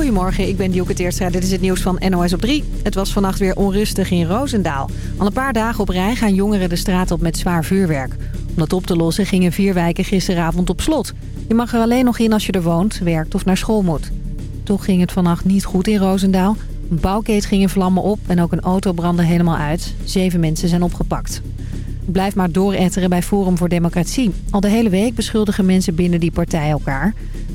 Goedemorgen, ik ben Dielke Teerstra. Dit is het nieuws van NOS op 3. Het was vannacht weer onrustig in Roosendaal. Al een paar dagen op rij gaan jongeren de straat op met zwaar vuurwerk. Om dat op te lossen gingen vier wijken gisteravond op slot. Je mag er alleen nog in als je er woont, werkt of naar school moet. Toch ging het vannacht niet goed in Roosendaal. Een bouwkeet ging in vlammen op en ook een auto brandde helemaal uit. Zeven mensen zijn opgepakt. Blijf maar dooretteren bij Forum voor Democratie. Al de hele week beschuldigen mensen binnen die partij elkaar.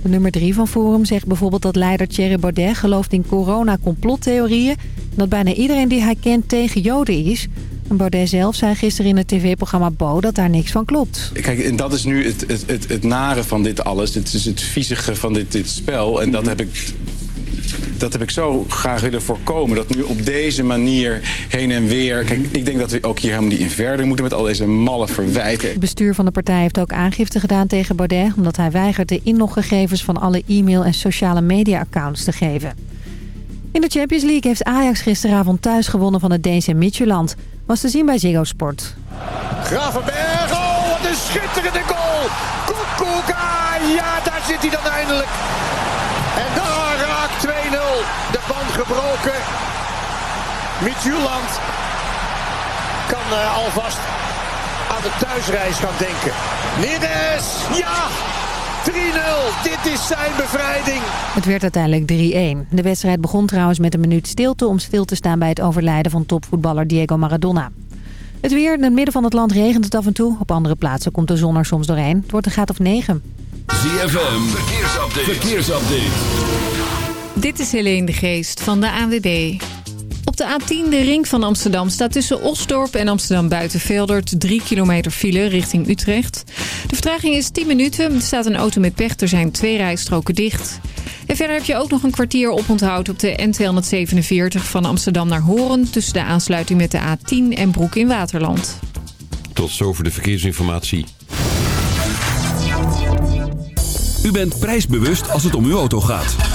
Nummer drie van Forum zegt bijvoorbeeld dat leider Thierry Baudet gelooft in corona-complottheorieën... dat bijna iedereen die hij kent tegen Joden is... En Baudet zelf zei gisteren in het tv-programma Bo dat daar niks van klopt. Kijk, en dat is nu het, het, het, het nare van dit alles. Het is het viezige van dit, dit spel. En dat heb ik dat heb ik zo graag willen voorkomen. Dat nu op deze manier heen en weer... Kijk, ik denk dat we ook hier helemaal niet in verder moeten... met al deze malle verwijten. Het bestuur van de partij heeft ook aangifte gedaan tegen Baudet... omdat hij weigert de inloggegevens van alle e-mail- en sociale media-accounts te geven. In de Champions League heeft Ajax gisteravond thuis gewonnen van het Deense Midtjylland. Was te zien bij Ziggo Sport. Gravenberg, oh wat een schitterende goal! Koekoeka, ja daar zit hij dan eindelijk. En 2-0 de band gebroken. Midtjylland kan uh, alvast aan de thuisreis gaan denken. Neres, ja! 3-0, dit is zijn bevrijding. Het werd uiteindelijk 3-1. De wedstrijd begon trouwens met een minuut stilte om stil te staan bij het overlijden van topvoetballer Diego Maradona. Het weer, in het midden van het land regent het af en toe. Op andere plaatsen komt de zon er soms doorheen. Het wordt een graad of 9. ZFM, verkeersupdate. verkeersupdate. Dit is Helene de Geest van de ANWB. Op de A10, de ring van Amsterdam, staat tussen Osdorp en Amsterdam Buitenveldert 3 kilometer file richting Utrecht. De vertraging is 10 minuten. Er staat een auto met pech. Er zijn twee rijstroken dicht. En verder heb je ook nog een kwartier oponthoud op de N247 van Amsterdam naar Horen... tussen de aansluiting met de A10 en Broek in Waterland. Tot zover de verkeersinformatie. U bent prijsbewust als het om uw auto gaat.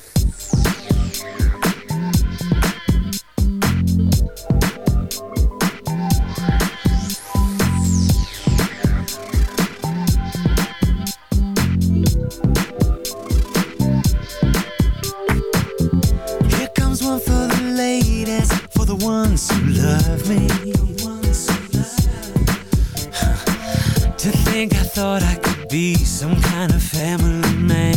Ones who love me. To think I thought I could be some kind of family man.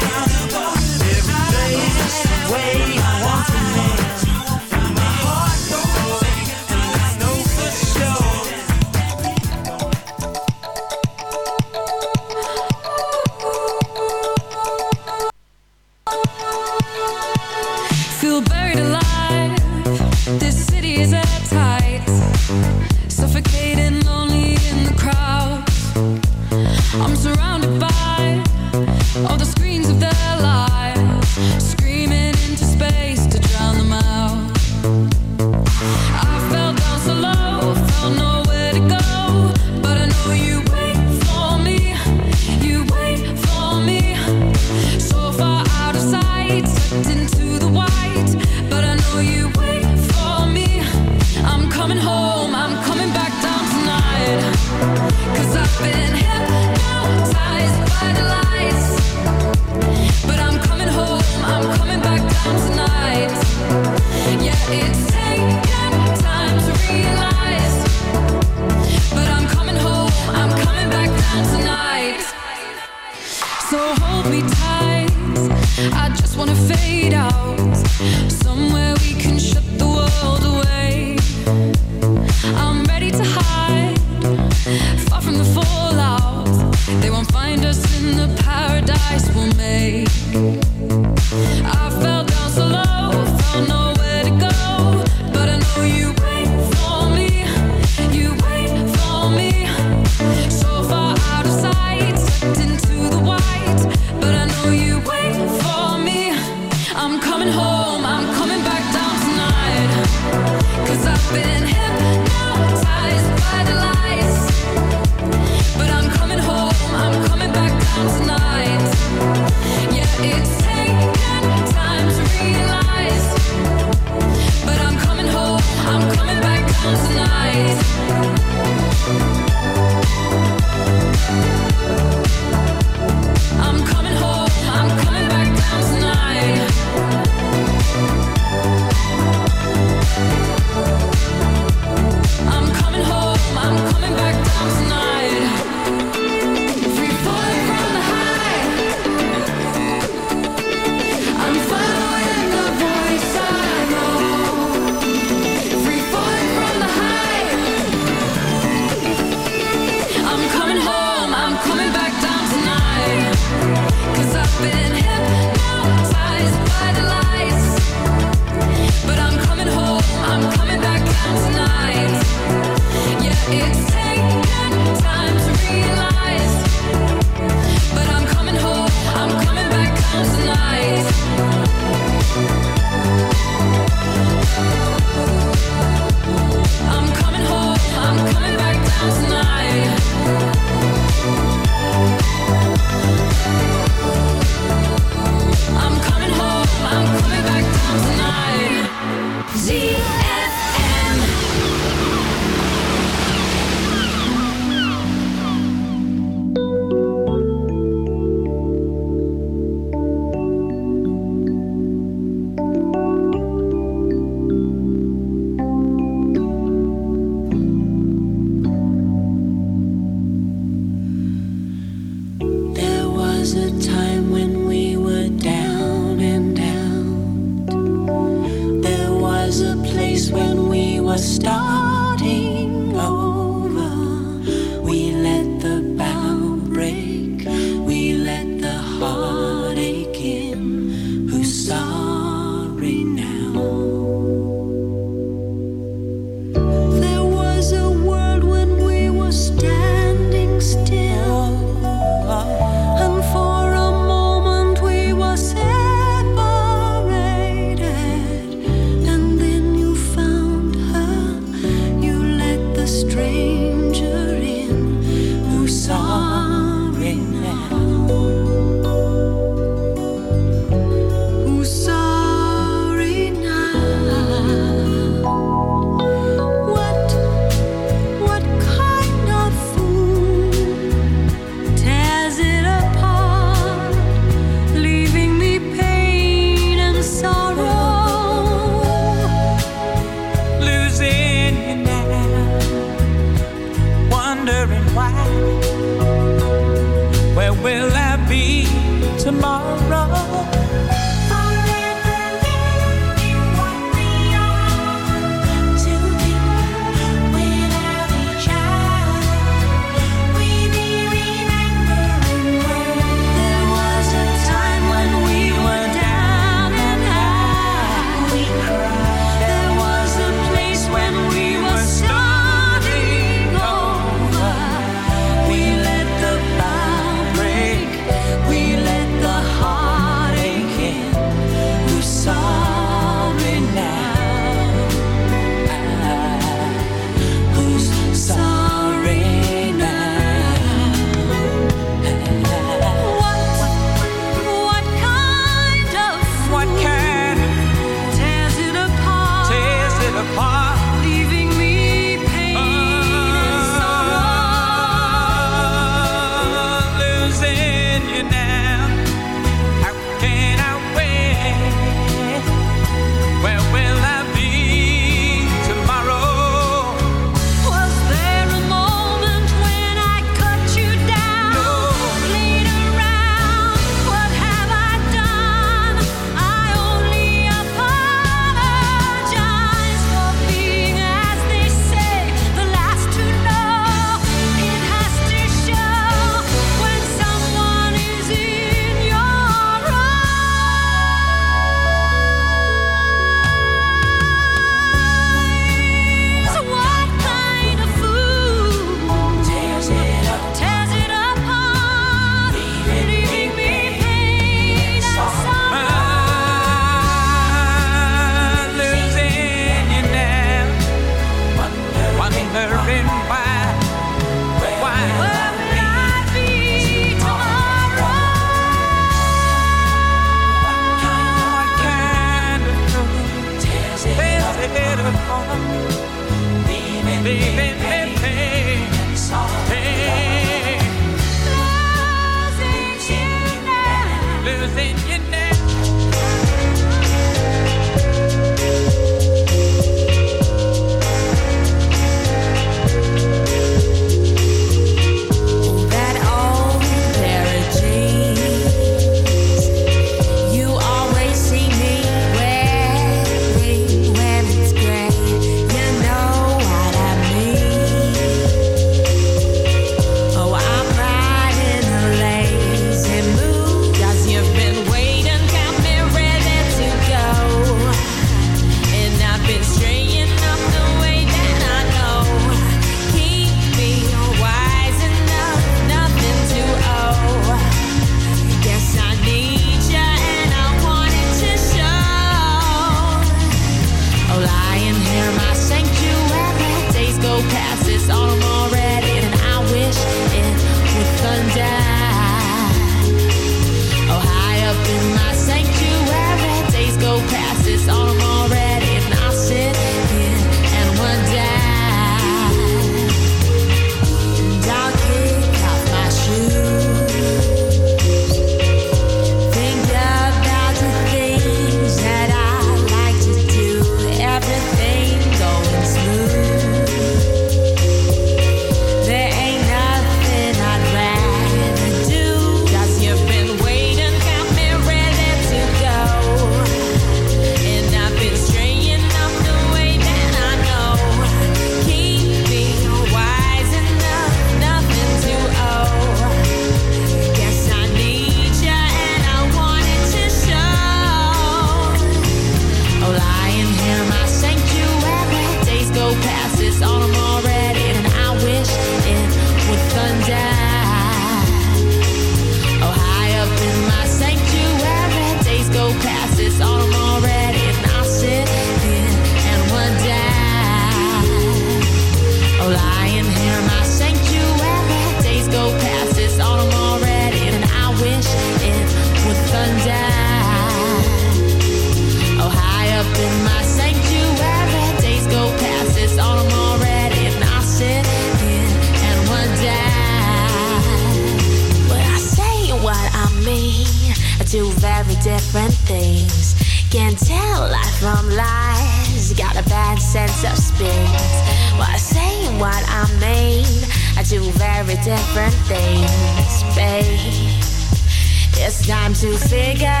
Too big. goodbye.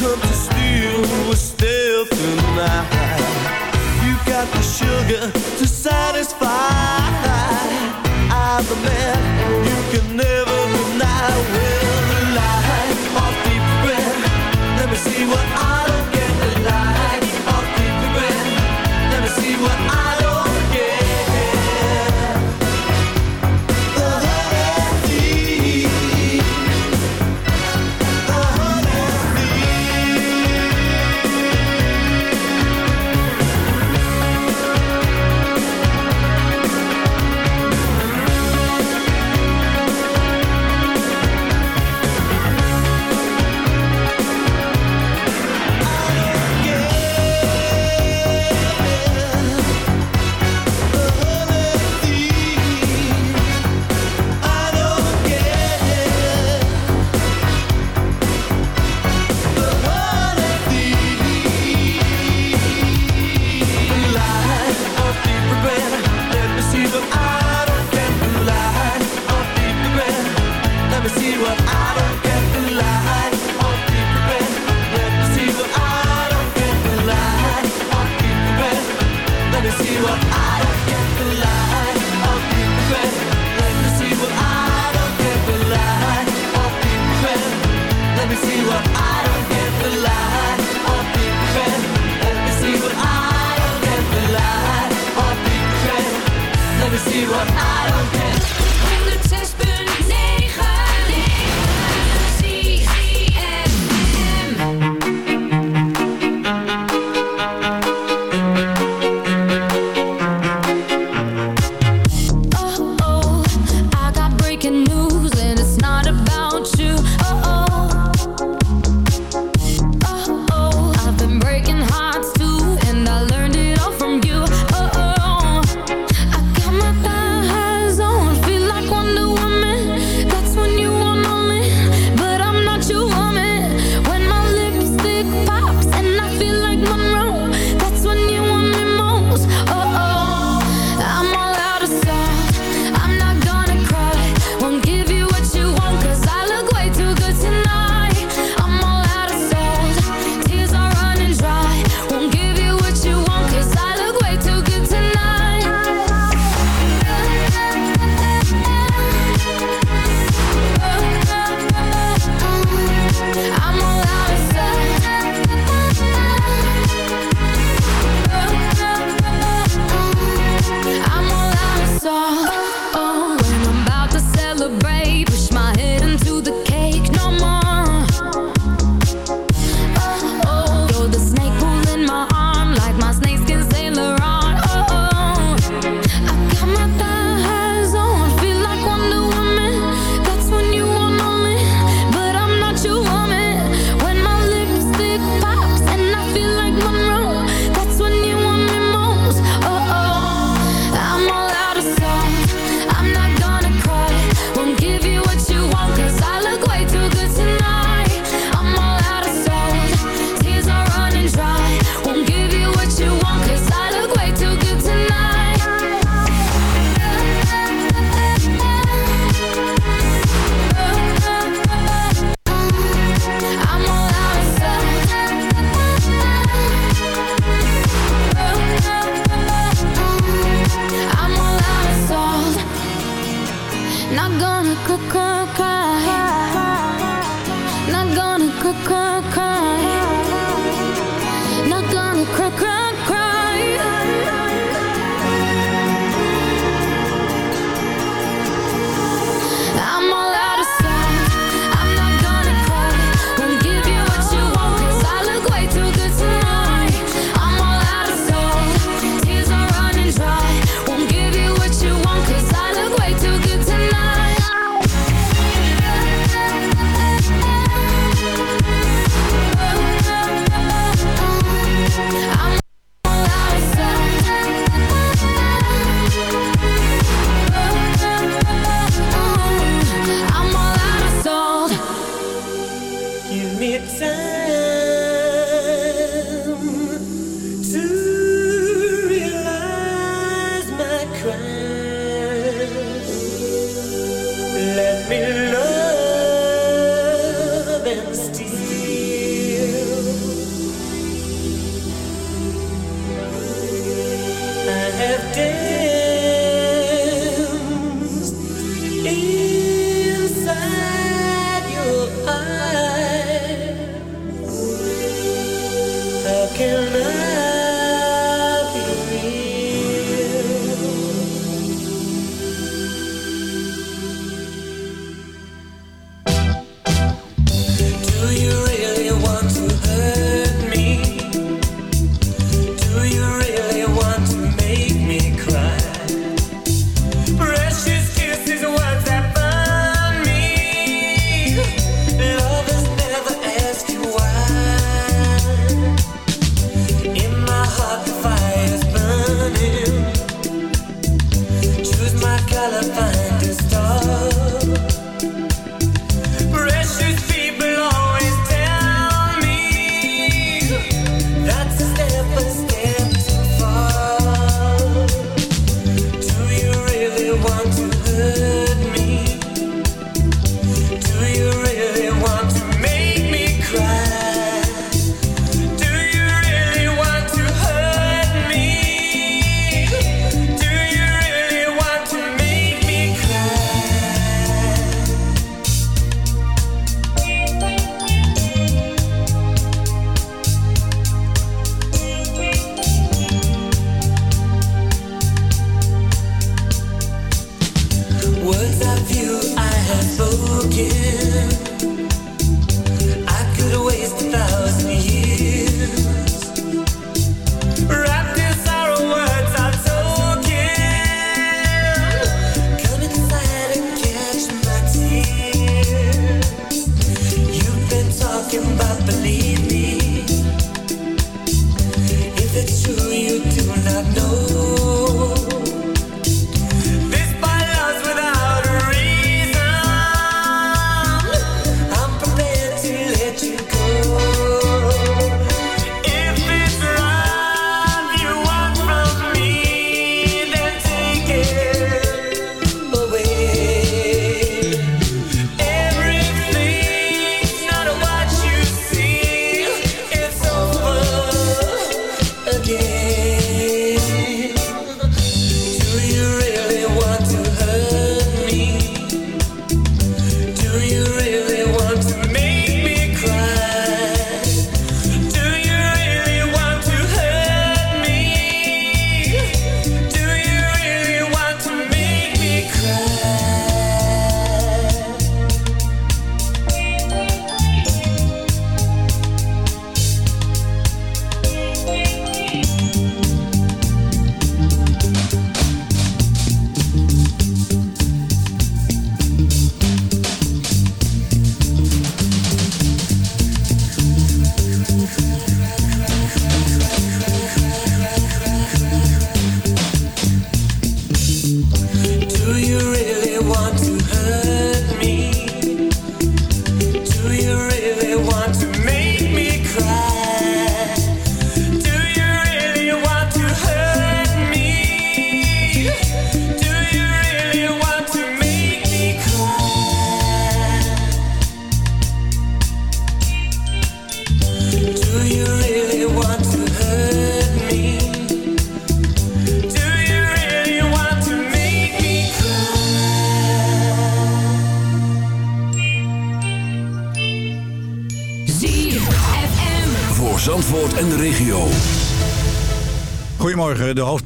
come to steal, with stealth still tonight. You got the sugar to satisfy.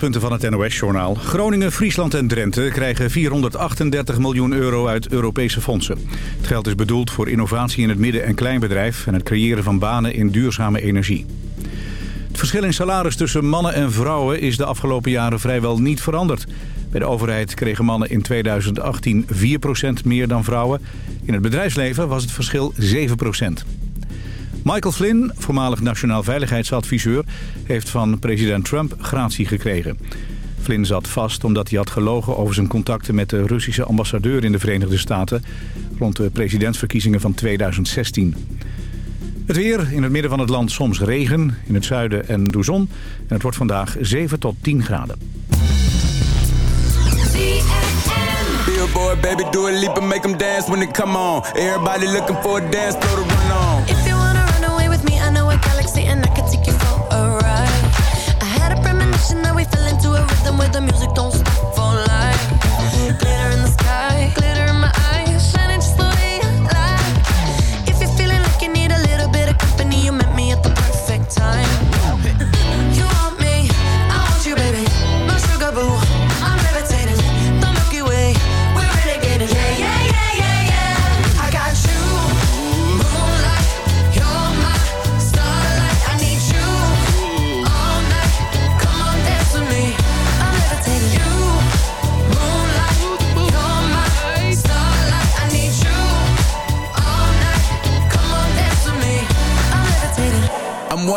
Hoofdpunten van het NOS-journaal. Groningen, Friesland en Drenthe krijgen 438 miljoen euro uit Europese fondsen. Het geld is bedoeld voor innovatie in het midden- en kleinbedrijf... en het creëren van banen in duurzame energie. Het verschil in salaris tussen mannen en vrouwen is de afgelopen jaren vrijwel niet veranderd. Bij de overheid kregen mannen in 2018 4% meer dan vrouwen. In het bedrijfsleven was het verschil 7%. Michael Flynn, voormalig nationaal veiligheidsadviseur... heeft van president Trump gratie gekregen. Flynn zat vast omdat hij had gelogen over zijn contacten... met de Russische ambassadeur in de Verenigde Staten... rond de presidentsverkiezingen van 2016. Het weer, in het midden van het land soms regen, in het zuiden en door zon. En het wordt vandaag 7 tot 10 graden. I can take you for a ride. I had a premonition that we fell into a rhythm where the music don't stop for life. Glitter in the sky, glitter in my eyes,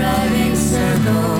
Driving circles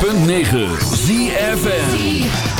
106.9 ZFN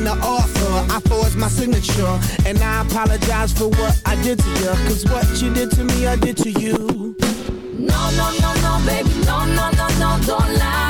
The author, I forged my signature And I apologize for what I did to you Cause what you did to me, I did to you. No, no, no, no, baby, no, no, no, no, don't lie.